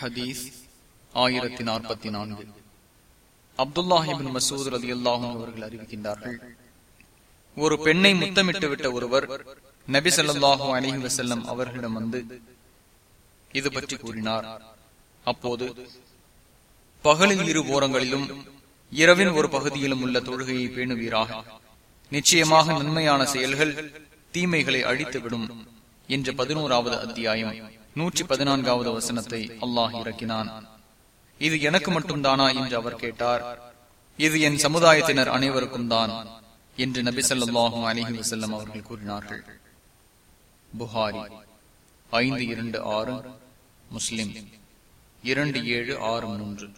ஹதீஸ் ஆயிரத்தி நாற்பத்தி நான்கு. அப்துல்லாஹிபின் மசூத் அலி அல்லாஹும் அவர்கள் அறிவிக்கின்றார்கள். ஒரு பெண்ணை முத்தமிட்டு விட்ட ஒருவர் நபி சொல்லாஹும் அலிஹி வசல்லம் அவர்களிடம் வந்து இது பற்றி கூறினார். அப்போது பகலில் இரு ஓரங்களிலும் இரவின் ஒரு பகுதியிலும் உள்ள தொழுகையை பேணுவீராக. நிச்சயமாக நன்மையான செயல்கள் தீமைகளை அழித்துவிடும் என்ற பதினோராவது அத்தியாயம். நூற்றி பதினான்காவது வசனத்தை அல்லாஹ் இறக்கினான். இது எனக்கு மட்டும்தானா என்று அவர் கேட்டார். இது என் சமுதாயத்தினர் அனைவருக்கும் தான் என்று நபி சொல்லாஹும் அலிஹி வசல்லம் அவர்கள் கூறினார்கள். புகாரி ஐந்து இரண்டு ஆறு முஸ்லிம் இரண்டு ஏழு ஆறு மூன்று.